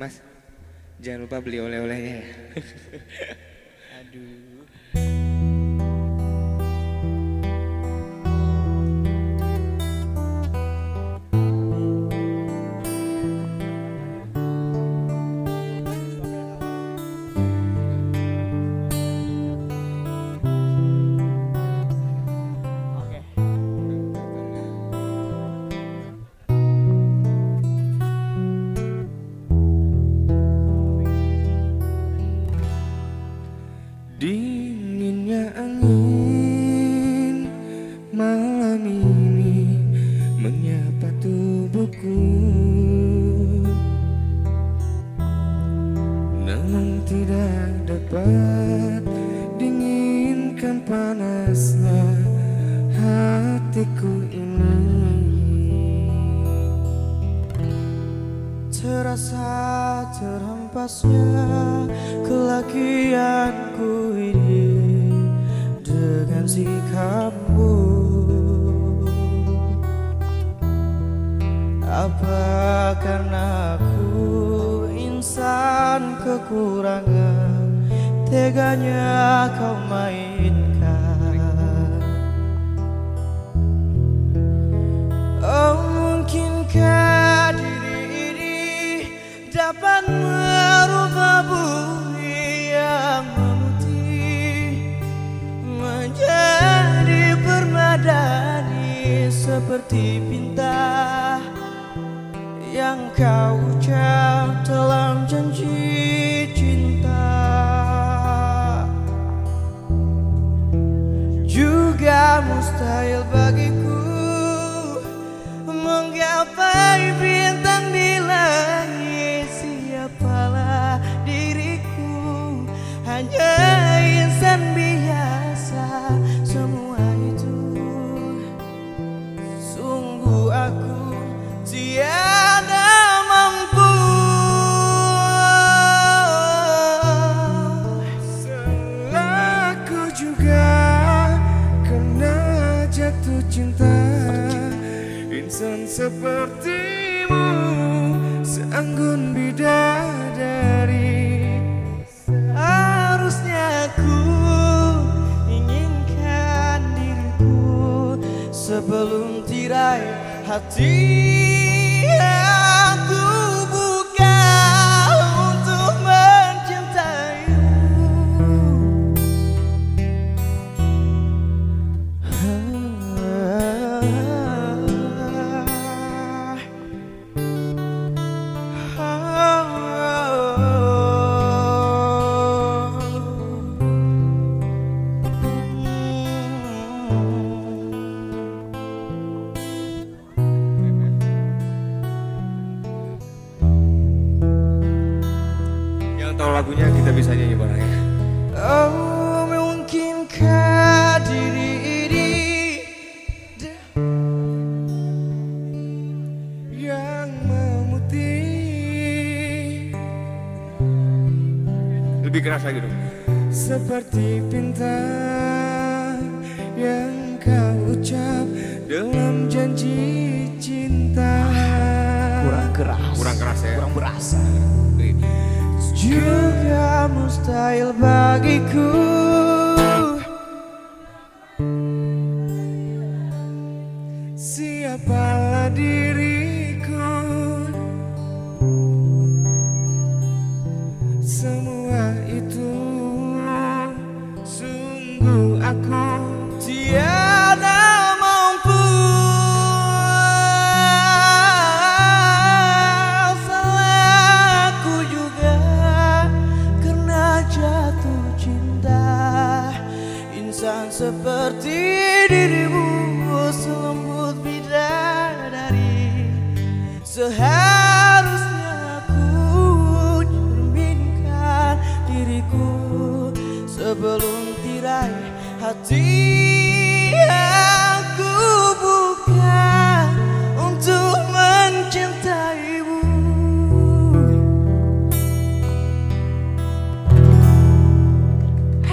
Mas, jangan lupa beli oleh-olehnya ya. Aduh. Dinginnya angin. Malam ini menyapa tubuhku. Namun tidak dapat dinginkan panasnya hatiku ini. Terasa terhempasnya Apa karena aku insan kekurangan? Teganya kau mainkan. Oh mungkinkah diri ini dapat merubah bumi yang memutih Menjadi permadani seperti bintang Yang kau ucap dalam janji cinta. Juga mustahil bagiku Menggapai Insan sepertimu seanggun bidadari. Harusnya aku inginkan diriku sebelum tirai hati lagunya kita bisa nyanyi bareng ya. Oh mungkinkah diri ini Yang memutih? Lebih keras lagi dong. Seperti bintang yang kau ucap dalam janji cinta. Kurang keras. Kurang keras ya. Kurang berasa mustahil bagiku. Siapalah diriku? Semua itu Sungguh aku dirimu selembut bidadari. Seharusnya aku cerminkan diriku sebelum tirai hati